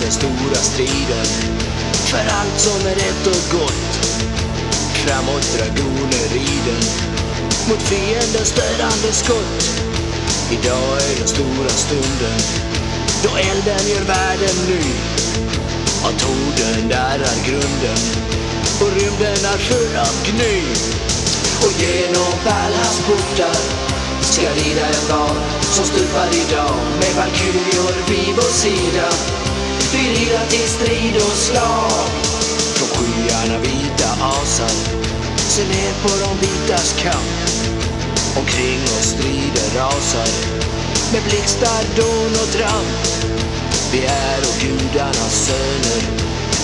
Den stora striden för allt som är rätt och gott. Framåt dragoner riden mot fiendens störande skott. Idag är den stora stunden då elden gör världen ny. Att torden darrar grunden och rymden är full av gny. Och genom Valhalls portar ska rida en barn som stupar idag med valkyrior vid vår sida. Vi rider till strid och slag. Från skyarna vita asar se ner på de vitas kamp. Omkring oss strider rasar med blixtar, dån och tramp. Vi är och gudarnas söner,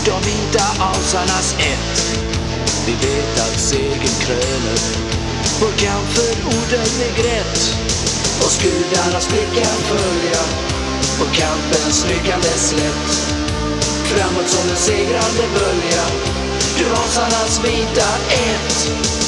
de vita asarnas ett. Vi vet att segern kröner vår kamp för orden är grätt. Och gudarnas blickar följa på kampens ryckande slätt. Framåt som en segrande bölja, du rasarnas vita ett.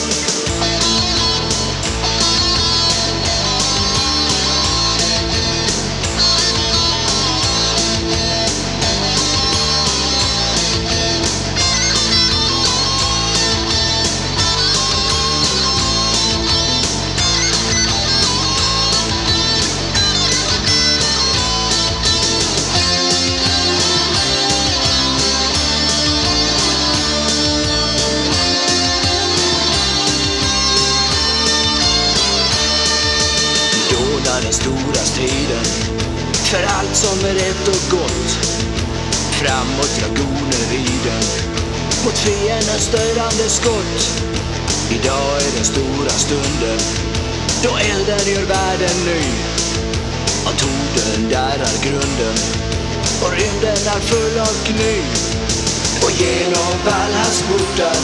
Dånar den stora striden för allt som är rätt och gott. Framåt dragoner riden mot fiendens störande skott. Idag är den stora stunden då elden gör världen ny. Att där darrar grunden och rymden är full av gny. Och genom Valhalls portar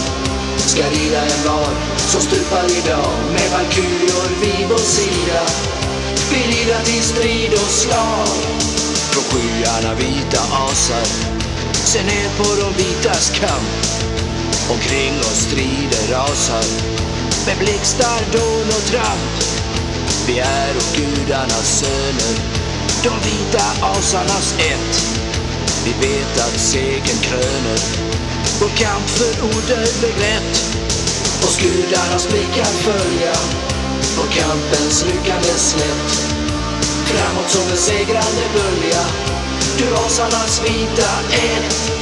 ska rida en var som stupar idag med valkyrior vid vår sida. Vi i till strid och slag. Från skyarna vita asar se ner på de vitas kamp. Omkring oss strider rasar med blixtar, dån och tramp. Vi är och gudarnas söner, de vita asarnas ett. Vi vet att segern kröner vår kamp för odödlig rätt. Och gudarnas blickar följa kampens ryckande slätt. Framåt som en segrande bölja, du asarnas vita ett.